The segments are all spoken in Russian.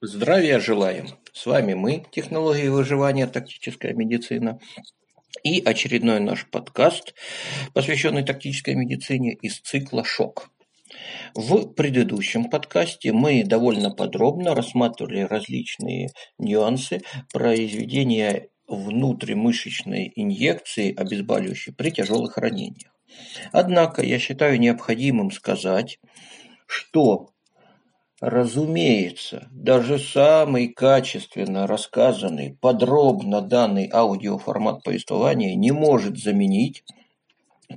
Здравия желаем! С вами мы, технологии выживания, тактическая медицина. И очередной наш подкаст, посвященный тактической медицине из цикла «Шок». В предыдущем подкасте мы довольно подробно рассматривали различные нюансы произведения внутримышечной инъекции обезболивающей при тяжелых ранениях. Однако я считаю необходимым сказать, что Разумеется, даже самый качественно рассказанный, подробно данный аудиоформат повествования не может заменить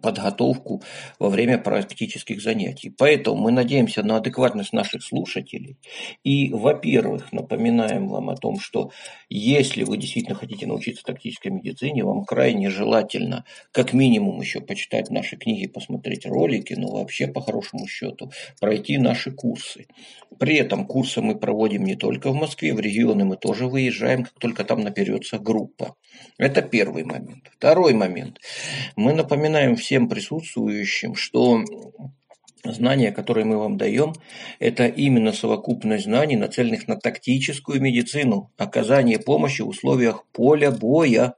подготовку во время практических занятий. Поэтому мы надеемся на адекватность наших слушателей. И, во-первых, напоминаем вам о том, что если вы действительно хотите научиться тактической медицине, вам крайне желательно как минимум еще почитать наши книги, посмотреть ролики, но вообще по хорошему счету пройти наши курсы. При этом курсы мы проводим не только в Москве, в регионы мы тоже выезжаем, как только там наберется группа. Это первый момент. Второй момент. Мы напоминаем всем присутствующим, что Знания, которые мы вам даем, это именно совокупность знаний, нацеленных на тактическую медицину, оказание помощи в условиях поля боя.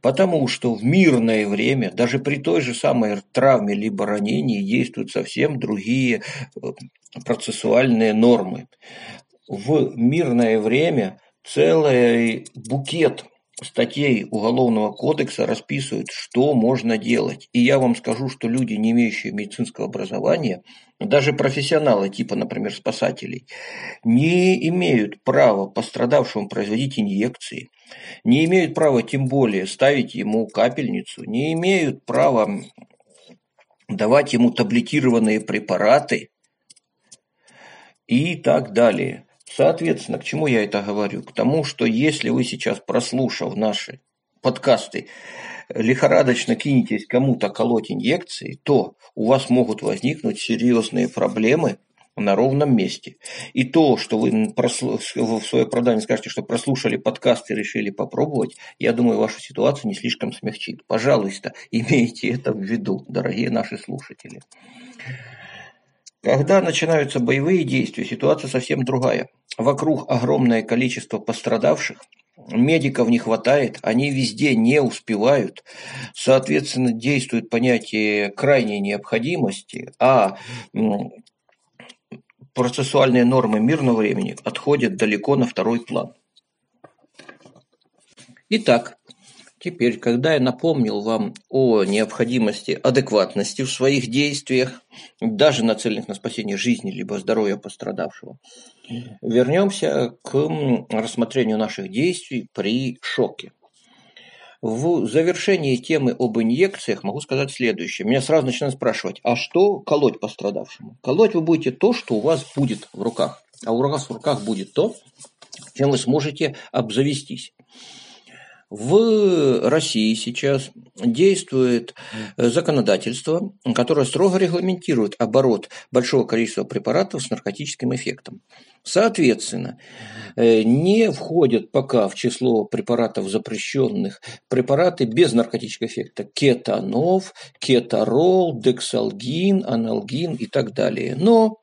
Потому что в мирное время, даже при той же самой травме либо ранении, действуют совсем другие э, процессуальные нормы. В мирное время целый букет статей Уголовного кодекса расписывают, что можно делать. И я вам скажу, что люди, не имеющие медицинского образования, даже профессионалы, типа, например, спасателей, не имеют права пострадавшему производить инъекции, не имеют права тем более ставить ему капельницу, не имеют права давать ему таблетированные препараты и так далее. Соответственно, к чему я это говорю? К тому, что если вы сейчас, прослушав наши подкасты, лихорадочно кинетесь кому-то колоть инъекции, то у вас могут возникнуть серьезные проблемы на ровном месте. И то, что вы в свое оправдание скажете, что прослушали подкаст и решили попробовать, я думаю, вашу ситуацию не слишком смягчит. Пожалуйста, имейте это в виду, дорогие наши слушатели. Когда начинаются боевые действия, ситуация совсем другая. Вокруг огромное количество пострадавших, медиков не хватает, они везде не успевают, соответственно, действует понятие крайней необходимости, а процессуальные нормы мирного времени отходят далеко на второй план. Итак, Теперь, когда я напомнил вам о необходимости адекватности в своих действиях, даже нацеленных на спасение жизни либо здоровья пострадавшего, вернемся к рассмотрению наших действий при шоке. В завершении темы об инъекциях могу сказать следующее. Меня сразу начинают спрашивать, а что колоть пострадавшему? Колоть вы будете то, что у вас будет в руках. А у вас в руках будет то, чем вы сможете обзавестись. В России сейчас действует э, законодательство, которое строго регламентирует оборот большого количества препаратов с наркотическим эффектом. Соответственно, э, не входят пока в число препаратов запрещенных препараты без наркотического эффекта. Кетанов, кетарол, дексалгин, аналгин и так далее. Но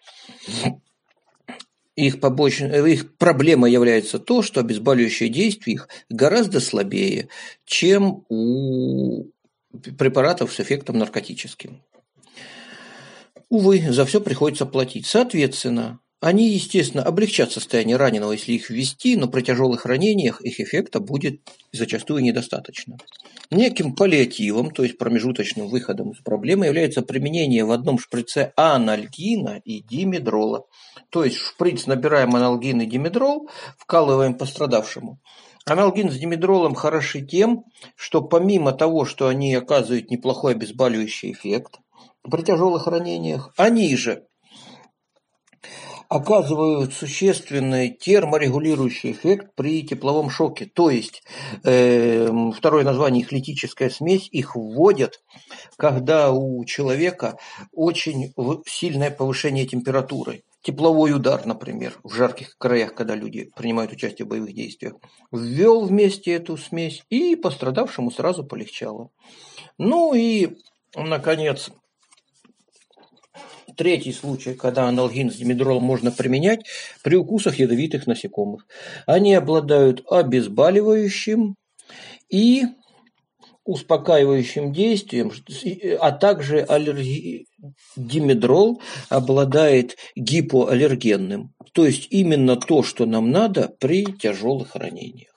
их, побочной, э, их проблема является то, что обезболивающее действие их гораздо слабее, чем у препаратов с эффектом наркотическим. Увы, за все приходится платить. Соответственно, они, естественно, облегчат состояние раненого, если их ввести, но при тяжелых ранениях их эффекта будет зачастую недостаточно. Неким паллиативом, то есть промежуточным выходом из проблемы, является применение в одном шприце анальгина и димедрола. То есть шприц набираем аналгин и димедрол, вкалываем пострадавшему. Аналгин с димедролом хороши тем, что помимо того, что они оказывают неплохой обезболивающий эффект при тяжелых ранениях, они же оказывают существенный терморегулирующий эффект при тепловом шоке. То есть, э, второе название их литическая смесь, их вводят, когда у человека очень сильное повышение температуры. Тепловой удар, например, в жарких краях, когда люди принимают участие в боевых действиях, ввел вместе эту смесь, и пострадавшему сразу полегчало. Ну и, наконец, Третий случай, когда аналгин с димедролом можно применять при укусах ядовитых насекомых. Они обладают обезболивающим и успокаивающим действием, а также аллерги... димедрол обладает гипоаллергенным. То есть именно то, что нам надо при тяжелых ранениях.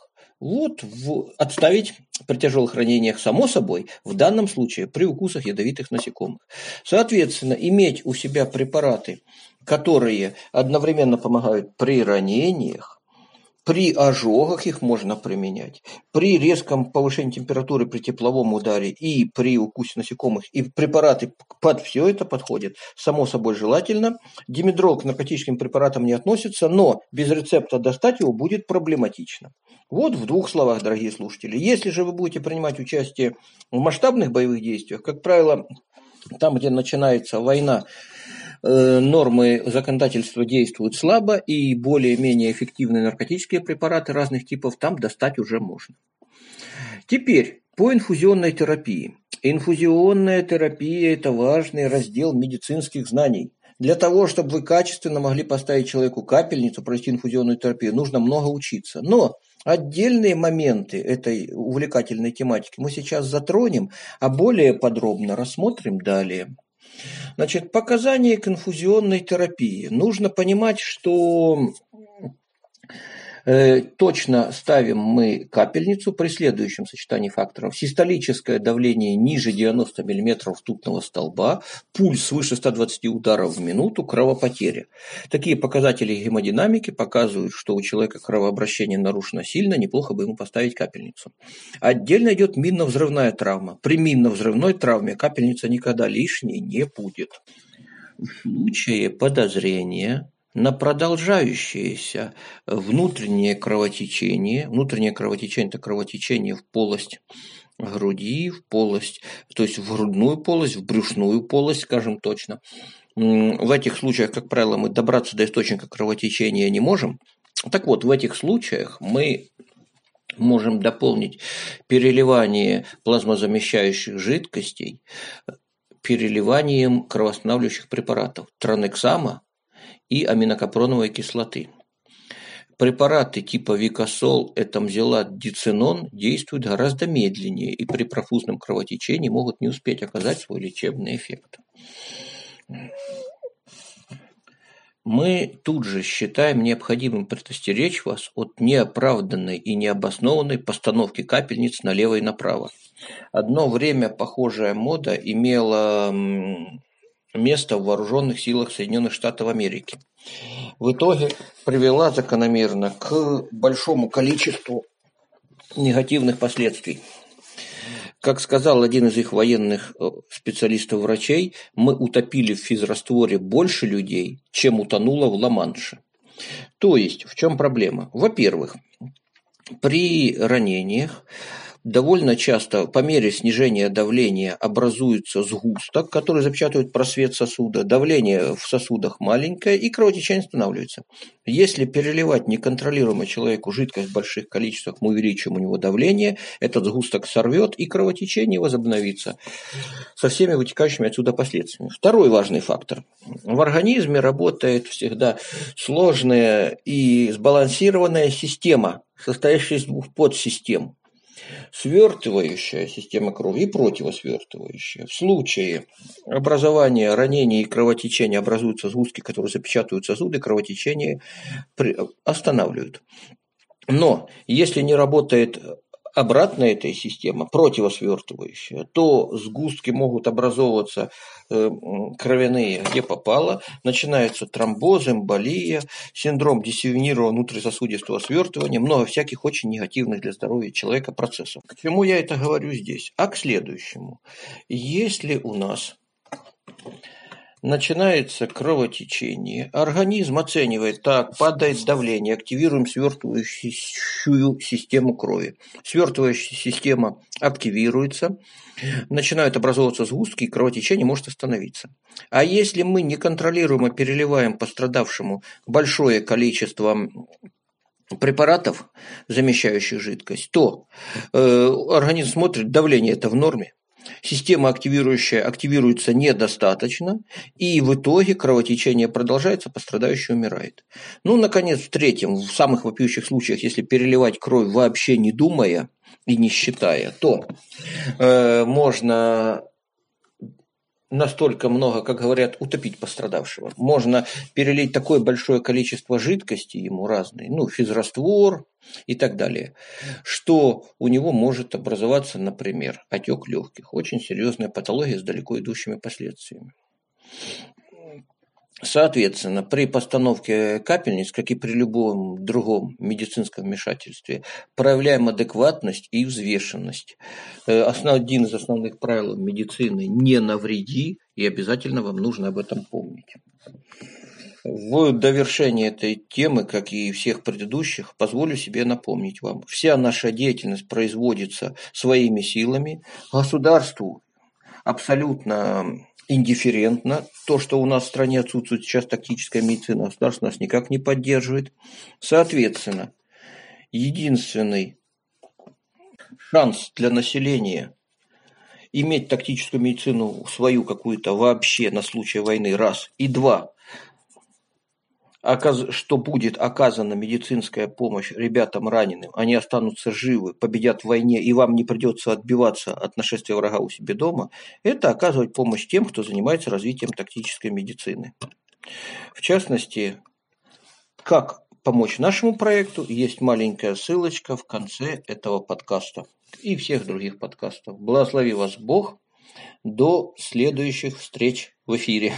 Вот в... отставить при тяжелых ранениях само собой, в данном случае при укусах ядовитых насекомых. Соответственно, иметь у себя препараты, которые одновременно помогают при ранениях, при ожогах их можно применять, при резком повышении температуры при тепловом ударе и при укусе насекомых. И препараты под все это подходят. Само собой желательно. Димедрол к наркотическим препаратам не относится, но без рецепта достать его будет проблематично. Вот в двух словах, дорогие слушатели. Если же вы будете принимать участие в масштабных боевых действиях, как правило, там, где начинается война, нормы законодательства действуют слабо, и более-менее эффективные наркотические препараты разных типов там достать уже можно. Теперь по инфузионной терапии. Инфузионная терапия – это важный раздел медицинских знаний. Для того, чтобы вы качественно могли поставить человеку капельницу, провести инфузионную терапию, нужно много учиться. Но отдельные моменты этой увлекательной тематики мы сейчас затронем, а более подробно рассмотрим далее. Значит, показания к инфузионной терапии. Нужно понимать, что точно ставим мы капельницу при следующем сочетании факторов. Систолическое давление ниже 90 мм ртутного столба, пульс свыше 120 ударов в минуту, кровопотеря. Такие показатели гемодинамики показывают, что у человека кровообращение нарушено сильно, неплохо бы ему поставить капельницу. Отдельно идет минно-взрывная травма. При минно-взрывной травме капельница никогда лишней не будет. В случае подозрения на продолжающееся внутреннее кровотечение. Внутреннее кровотечение – это кровотечение в полость груди, в полость, то есть в грудную полость, в брюшную полость, скажем точно. В этих случаях, как правило, мы добраться до источника кровотечения не можем. Так вот, в этих случаях мы можем дополнить переливание плазмозамещающих жидкостей переливанием кровоостанавливающих препаратов транексама и аминокапроновой кислоты. Препараты типа Викосол, Этамзелат, Дицинон действуют гораздо медленнее и при профузном кровотечении могут не успеть оказать свой лечебный эффект. Мы тут же считаем необходимым предостеречь вас от неоправданной и необоснованной постановки капельниц налево и направо. Одно время похожая мода имела место в вооруженных силах Соединенных Штатов Америки. В итоге привела закономерно к большому количеству негативных последствий. Как сказал один из их военных э, специалистов-врачей, мы утопили в физрастворе больше людей, чем утонуло в Ла-Манше. То есть, в чем проблема? Во-первых, при ранениях довольно часто по мере снижения давления образуется сгусток, который запечатывает просвет сосуда. Давление в сосудах маленькое и кровотечение останавливается. Если переливать неконтролируемо человеку жидкость в больших количествах, мы увеличим у него давление, этот сгусток сорвет и кровотечение возобновится со всеми вытекающими отсюда последствиями. Второй важный фактор. В организме работает всегда сложная и сбалансированная система, состоящая из двух подсистем свертывающая система крови и противосвертывающая. В случае образования ранений и кровотечения образуются сгустки, которые запечатывают сосуды, кровотечение останавливают. Но если не работает обратная этой система, противосвертывающая, то сгустки могут образовываться э, кровяные, где попало, начинаются тромбозы, эмболия, синдром диссеминированного внутрисосудистого свертывания, много всяких очень негативных для здоровья человека процессов. К чему я это говорю здесь? А к следующему. Если у нас начинается кровотечение, организм оценивает, так, падает давление, активируем свертывающую систему крови. Свертывающая система активируется, начинают образовываться сгустки, и кровотечение может остановиться. А если мы неконтролируемо переливаем пострадавшему большое количество препаратов, замещающих жидкость, то э, организм смотрит, давление это в норме, система активирующая активируется недостаточно, и в итоге кровотечение продолжается, пострадающий умирает. Ну, наконец, в третьем, в самых вопиющих случаях, если переливать кровь вообще не думая и не считая, то э, можно настолько много, как говорят, утопить пострадавшего. Можно перелить такое большое количество жидкости ему разной, ну, физраствор и так далее, что у него может образоваться, например, отек легких. Очень серьезная патология с далеко идущими последствиями. Соответственно, при постановке капельниц, как и при любом другом медицинском вмешательстве, проявляем адекватность и взвешенность. Э, один из основных правил медицины – не навреди, и обязательно вам нужно об этом помнить. В довершение этой темы, как и всех предыдущих, позволю себе напомнить вам. Вся наша деятельность производится своими силами. Государству абсолютно индифферентно. То, что у нас в стране отсутствует сейчас тактическая медицина, государство нас никак не поддерживает. Соответственно, единственный шанс для населения иметь тактическую медицину свою какую-то вообще на случай войны, раз. И два, что будет оказана медицинская помощь ребятам раненым, они останутся живы, победят в войне, и вам не придется отбиваться от нашествия врага у себя дома, это оказывать помощь тем, кто занимается развитием тактической медицины. В частности, как помочь нашему проекту, есть маленькая ссылочка в конце этого подкаста и всех других подкастов. Благослови вас Бог. До следующих встреч в эфире.